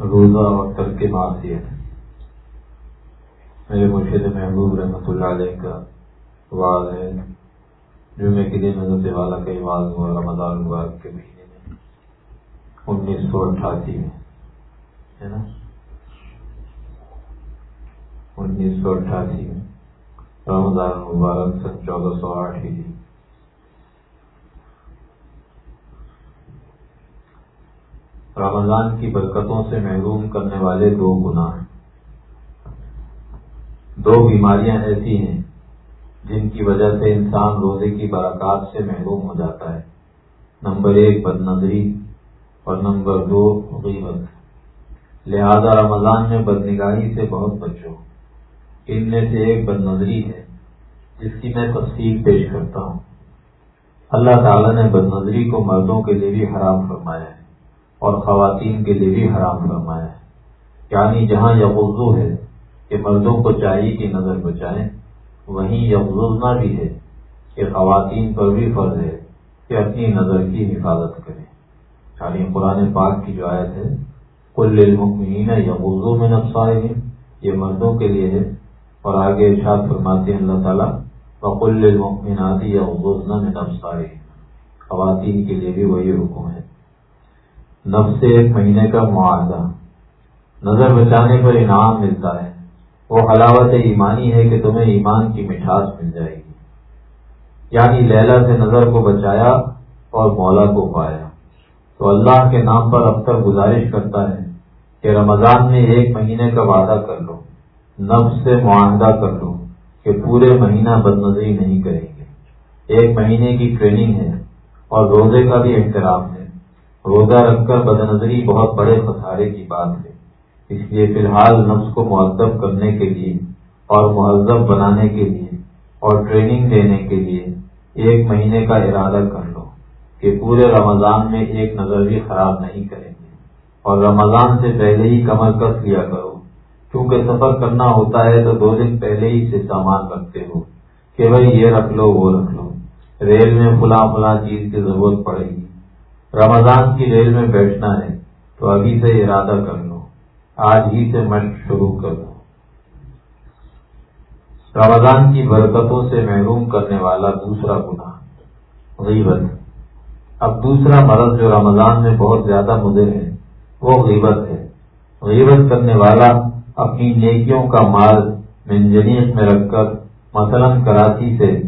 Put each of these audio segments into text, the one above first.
روزہ اور ترک معاشیت میرے مرشد محبوب رحمۃ اللہ علیہ کا واض ہے۔ جمعے کے دن حضرت والا کا واضح ہوا، رمضان مبارک کے مہینے میں۔ انیس سو اٹھاسی میں، ہے نا؟ انیس سو اٹھاسی میں۔ رمضان مبارک، سن چودہ سو آٹھ ہی رمضان کی برکتوں سے محروم کرنے والے دو گناہ دو بیماریاں ایسی ہیں جن کی وجہ سے انسان روزے کی برکات سے محروم ہو جاتا ہے۔ نمبر ایک بد نظری اور نمبر دو، غیبت۔ لہذا رمضان میں بد نگاہی سے بہت بچو۔ ان میں سے ایک بد نظری ہے، جس کی میں تفصیل پیش کرتا ہوں۔ اللہ تعالیٰ نے بد نظری کو مردوں کے لیے بھی حرام فرمایا ہے۔ اور خواتین کے لیے بھی حرام فرمایا ہے۔ یعنی جہاں یغزو ہے کہ مردوں کو چاہیے کہ نظر بچائیں، وہیں یغزنا بھی ہے کہ خواتین پر بھی فرض ہے کہ اپنی نظر کی حفاظت کریں۔ یعنی قرآن پاک کی جو آیت ہے کل المکمین یغزو میں نفسائے یہ مردوں کے لیے ہے۔ اور آگے ارشاد فرماتے ہیں اللہ تعالیٰ بکل المکمیناتی یغزنا میں نفسائے خواتین کے لیے بھی وہی حکم ہے۔ نفس سے ایک مہینے کا معاہدہ۔ نظر بچانے پر انعام ملتا ہے۔ وہ حلاوت ایمانی ہے کہ تمہیں ایمان کی مٹھاس مل جائے گی۔ یعنی لیلا سے نظر کو بچایا اور مولا کو پایا۔ تو اللہ کے نام پر اختر گزارش کرتا ہے کہ رمضان میں ایک مہینے کا وعدہ کر لو۔ نفس سے معاہدہ کر لو کہ پورے مہینہ بد نظری نہیں کریں گے۔ ایک مہینے کی ٹریننگ ہے اور روزے کا بھی احترام ہے۔ روزہ رکھ کر بد نظری بہت بڑے خسارے کی بات ہے۔ اس لیے فی الحال نفس کو معذب کرنے کے لیے اور مہذب بنانے کے لیے اور ٹریننگ دینے کے لیے ایک مہینے کا ارادہ کر لو کہ پورے رمضان میں ایک نظر بھی خراب نہیں کریں گے۔ اور رمضان سے پہلے ہی کمر کس لیا کرو۔ کیونکہ سفر کرنا ہوتا ہے تو دو دن پہلے ہی سے سامان رکھتے ہو کہ بھائی یہ رکھ لو، وہ رکھ لو۔ ریل میں فلاں فلاں چیز کی ضرورت پڑے گی۔ رمضان کی ریل میں بیٹھنا ہے، تو ابھی سے ارادہ کر لو۔ آج ہی سے مشق شروع کر دو رمضان کی برکتوں سے محروم کرنے والا دوسرا گناہ۔ غیبت۔ اب دوسرا مرض جو رمضان میں بہت زیادہ مضر ہے، وہ غیبت ہے۔ غیبت کرنے والا اپنی نیکیوں کا مال منجنیت میں رکھ کر مثلا کراچی سے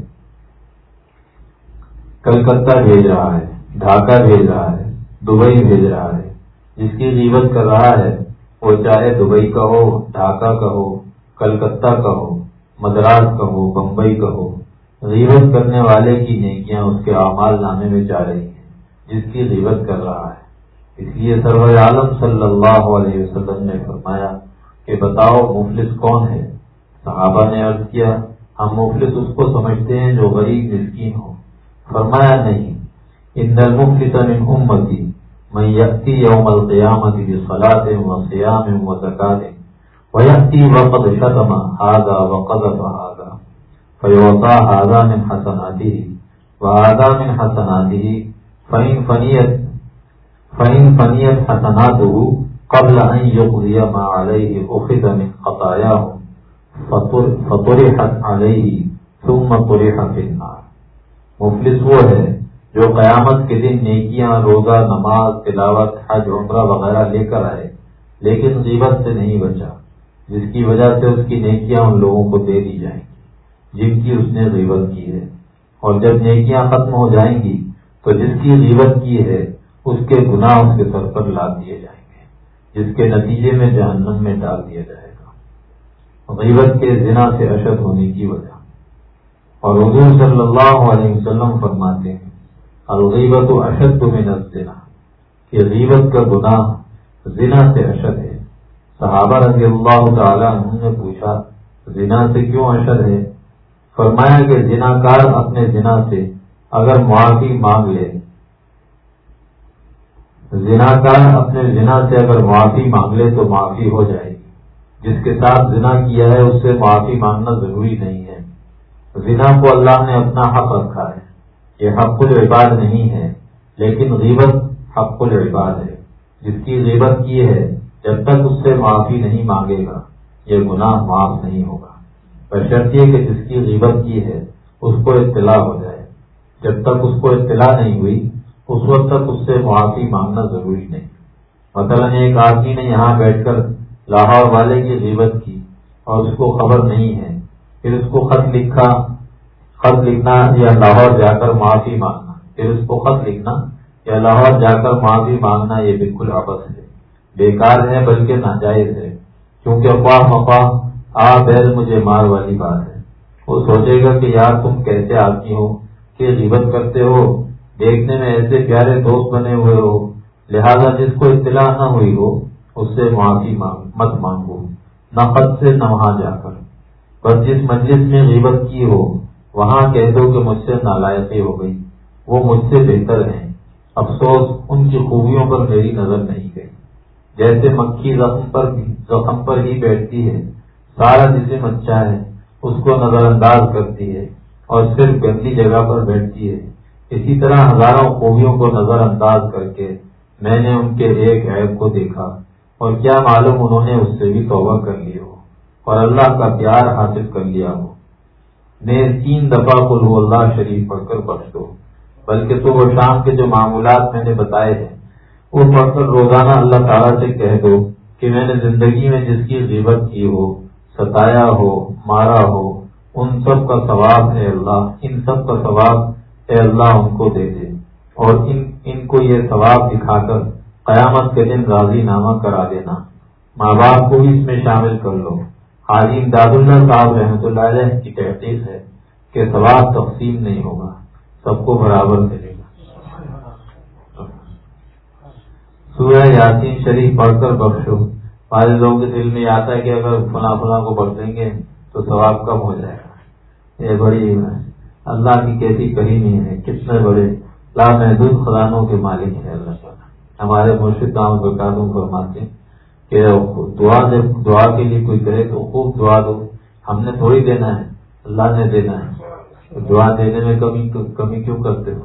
کلکتہ بھیج رہا ہے۔ ڈھاکہ بھیج رہا ہے، دبئی بھیج رہا ہے۔ جس کی قیمت کر رہا ہے، وہ چاہے دبئی کا ہو، ڈھاکہ کا ہو، کلکتہ کا ہو، مدراس کا ہو، بمبئی کا ہو۔ غیبت کرنے والے کی نیکیاں اس کے اعمال نامے میں جا رہی ہیں، جس کی غیبت کر رہا ہے۔ اس لیے سرور عالم صلی اللہ علیہ وسلم نے فرمایا کہ بتاؤ مفلس کون ہے؟ صحابہ نے عرض کیا، ہم مفلس اس کو سمجھتے ہیں جو غریب، مسکین ہو فرمایا نہیں ان المفلس من امتی من يأتي يوم القيامة بصلاة وصيام وزكاة ويأتي وقد شتم هذا وقذف هذا فيوطى هذا من حسناته وهذا من حسناته فإن فنيت فإن فنيت حسناته قبل أن يقضي ما عليه أخذ من خطاياهم فطرحت عليه ثم طرح في النار مفلس وہ ہے جو قیامت کے دن نیکیاں، روزہ، نماز، تلاوت، حج، عمرہ وغیرہ لے کر آئے، لیکن غیبت سے نہیں بچا، جس کی وجہ سے اس کی نیکیاں ان لوگوں کو دے دی جائیں گی، جن کی اس نے غیبت کی ہے۔ اور جب نیکیاں ختم ہو جائیں گی، تو جس کی غیبت کی ہے، اس کے گناہ اس کے سر پر لا دیے جائیں گے، جس کے نتیجے میں جہنم میں ڈال دیا جائے گا۔ غیبت کے زنا سے اشد ہونے کی وجہ۔ اور حضور صلی اللہ علیہ وسلم فرماتے ہیں الغیبت و اشد میں الزنا، کہ غیبت کا گناہ زنا سے اشد ہے۔ صحابہ رضی اللہ تعالیٰ نے پوچھا، زنا سے کیوں اشد ہے؟ فرمایا کہ زنا کار اپنے زنا سے اگر معافی مانگ لے۔ زنا کار اپنے زنا سے اگر معافی مانگ لے تو معافی ہو جائے گی۔ جس کے ساتھ زنا کیا ہے، اس سے معافی مانگنا ضروری نہیں ہے۔ زنا کو اللہ نے اپنا حق رکھا ہے۔ یہ حق العباد نہیں ہے، لیکن غیبت حق العباد ہے۔ جس کی غیبت کی ہے، جب تک اس سے معافی نہیں مانگے گا، یہ گناہ معاف نہیں ہوگا۔ یہ کہ جس کی غیبت کی ہے، اس کو اطلاع ہو جائے۔ جب تک اس کو اطلاع نہیں ہوئی، اس وقت تک اس سے معافی مانگنا ضروری نہیں۔ مثلا ایک آدمی نے یہاں بیٹھ کر لاہور والے کی غیبت کی اور اس کو خبر نہیں ہے، پھر اس کو خط لکھا خط لکھنا یا لاہور جا کر معافی مانگنا۔ پھر اس کو خط لکھنا یا لاہور جا کر معافی مانگنا یہ بالکل آپس ہے۔ بیکار ہے بلکہ ناجائز ہے۔ کیونکہ افواہ مفواہ آ بیل مجھے مار والی بات ہے۔ وہ سوچے گا کہ یار تم کیسے آدمی ہو، کہ غیبت کرتے ہو، دیکھنے میں ایسے پیارے دوست بنے ہوئے ہو۔ لہذا جس کو اطلاع نہ ہوئی ہو، اس سے معافی مت مانگو۔ نہ خط سے، نہ وہاں جا کر۔ بس جس مجلس میں غیبت کی ہو وہاں کہہ دو کہ مجھ سے نالائقی ہو گئی۔ وہ مجھ سے بہتر ہیں۔ افسوس، ان کی خوبیوں پر میری نظر نہیں گئی۔ جیسے مکھی زخم پر زخم پر ہی بیٹھتی ہے۔ سارا جسم اچھا ہے، اس کو نظر انداز کرتی ہے اور صرف گندی جگہ پر بیٹھتی ہے۔ اسی طرح ہزاروں خوبیوں کو نظر انداز کر کے میں نے ان کے ایک عیب کو دیکھا۔ اور کیا معلوم انہوں نے اس سے بھی توبہ کر لی ہو۔ اور اللہ کا پیار حاصل کر لیا ہو۔ میں تین دفعہ کلو اللہ شریف پڑھ کر بخش دو۔ بلکہ تو وہ شام کے جو معمولات میں نے بتائے ہیں، وہ پڑھ کر روزانہ اللہ تعالیٰ سے کہہ دو کہ میں نے زندگی میں جس کی غیبت کی ہو، ستایا ہو، مارا ہو، ان سب کا ثواب ہے اللہ، ان سب کا ثواب اے اللہ ان کو دے دے۔ اور ان ان کو یہ ثواب دکھا کر قیامت کے دن راضی نامہ کرا دینا۔ ماں باپ کو بھی اس میں شامل کر لو۔ حاجی داد اللہ صاحب رحمۃ اللہ علیہ کی تحقیق ہے کہ ثواب تقسیم نہیں ہوگا، سب کو برابر ملے گا۔ سورہ یاسین شریف پڑھ کر بخشو۔ ہمارے لوگوں کے دل میں آتا ہے کہ اگر فلاں فلاں کو بڑھ دیں گے تو ثواب کم ہو جائے گا۔ یہ بڑی اللہ کی کیسی کہیں نہیں ہے، کتنے بڑے لامحدود خزانوں کے مالک ہیں اللہ تعالیٰ۔ ہمارے مرشد داؤں برکاتوں فرماتے ہیں کہ دعا دعا کے لیے کوئی کرے تو خوب دعا دو۔ ہم نے تھوڑی دینا ہے، اللہ نے دینا ہے۔ دعا دینے میں کمی کمی کیوں کرتے ہو؟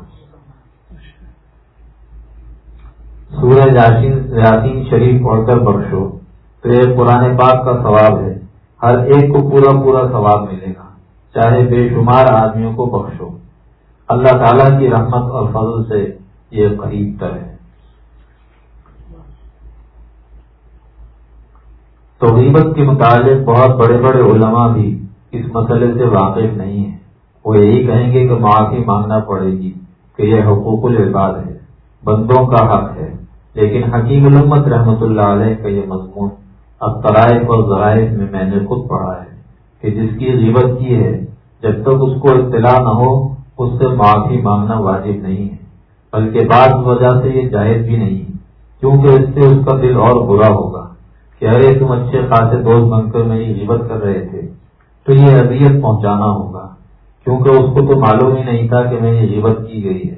سورج یاسین شریف پڑھ کر بخشو۔ تو یہ قرآن پاک کا ثواب ہے۔ ہر ایک کو پورا پورا ثواب ملے گا۔ چاہے بے شمار آدمیوں کو بخشو۔ اللہ تعالیٰ کی رحمت اور فضل سے یہ قریب تر ہے۔ تو غیبت کے متعلق بہت بڑے بڑے علماء بھی اس مسئلے سے واقف نہیں ہیں۔ وہ یہی کہیں گے کہ معافی مانگنا پڑے گی کہ یہ حقوق العباد ہے، بندوں کا حق ہے۔ لیکن حکیم علمت رحمت اللہ علیہ کا یہ مضمون اب طرائف اور ذرائف میں میں نے خود پڑھا ہے کہ جس کی غیبت کی ہے، جب تک اس کو اطلاع نہ ہو، اس سے معافی مانگنا واجب نہیں ہے۔ بلکہ بعض وجہ سے یہ جائز بھی نہیں، کیونکہ اس سے اس کا دل اور برا ہوگا۔ کہ ارے تم اچھے خاصے دوست بن کر میری غیبت کر رہے تھے، تو یہ اذیت پہنچانا ہوگا، کیونکہ اس کو تو معلوم ہی نہیں تھا کہ میری غیبت کی گئی ہے۔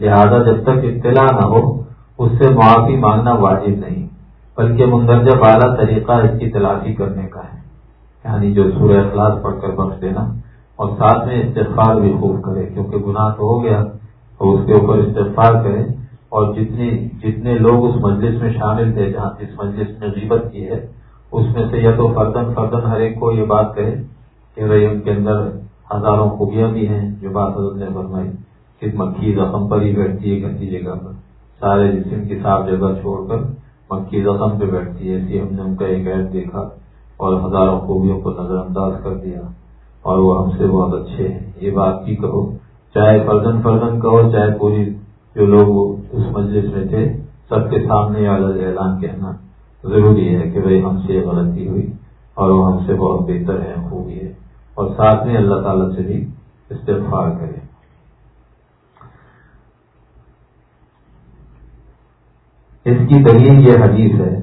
لہذا جب تک اطلاع نہ ہو، اس سے معافی مانگنا واجب نہیں، بلکہ مندرجہ بالا طریقہ اس کی تلاشی کرنے کا ہے۔ یعنی جو سورہ اخلاص پڑھ کر بخش دینا، اور ساتھ میں استغفار بھی خوب کرے، کیونکہ گناہ تو ہو گیا، تو اس کے اوپر استغفار کرے۔ اور جتنے جتنے لوگ اس مجلس میں شامل تھے جہاں جس مجلس میں غیبت کی ہے، اس میں سے یا تو فردن فردن ہر ایک کو یہ بات کہے کہ بھائی ان کے اندر ہزاروں خوبیاں بھی ہیں، جو بات حضرت نے فرمائی۔ کہ مکھی زخم پر ہی بیٹھتی ہے، گندی جگہ پر۔ سارے جسم کی صاف جگہ چھوڑ کر مکی رقم پہ بیٹھتی ہے، ایسی ہم نے ان کا ایک ایڈ دیکھا اور ہزاروں خوبیوں کو نظر انداز کر دیا۔ اور وہ ہم سے بہت اچھے ہیں۔ یہ بات بھی کہو، چاہے فردن فردن کہو، چاہے پوری جو لوگ اس مجلس میں تھے، سب کے سامنے اعلان کہنا ضروری ہے کہ بھائی ہم سے غلطی ہوئی اور وہ ہم سے بہت بہتر ہے خوبی ہے اور ساتھ میں اللہ تعالیٰ سے بھی استفار کرے۔ اس کی دلیل یہ حدیث ہے،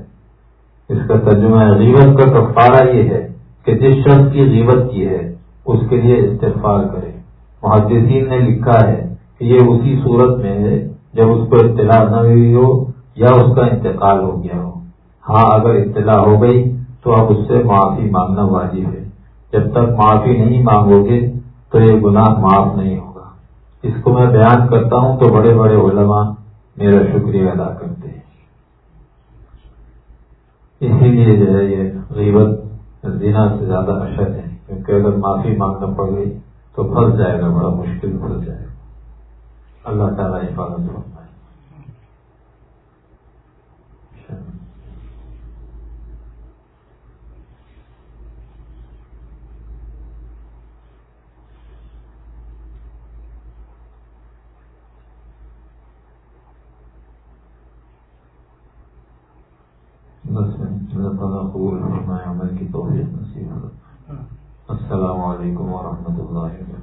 اس کا ترجمہ غیبت کا کفارہ یہ ہے کہ جس شخص کی غیبت کی ہے، اس کے لیے استفار کرے۔ محدثین نے لکھا ہے کہ یہ اسی صورت میں ہے جب اس کو اطلاع نہ ہوئی ہو یا اس کا انتقال ہو گیا ہو۔ ہاں اگر اطلاع ہو گئی تو اب اس سے معافی مانگنا واجب ہے۔ جب تک معافی نہیں مانگو گے تو یہ گناہ معاف نہیں ہوگا۔ اس کو میں بیان کرتا ہوں تو بڑے بڑے علماء میرا شکریہ ادا کرتے ہیں۔ اسی لیے جو ہے یہ غیبت، زنا سے زیادہ اشد ہے۔ کیونکہ اگر معافی مانگنا پڑ گئی تو پھنس جائے گا، بڑا مشکل پھنس جائے گا۔ اللہ تعالیٰ حفاظت ہو عمل کی توفیق نصیب السلام علیکم ورحمۃ اللہ وبرکاتہ۔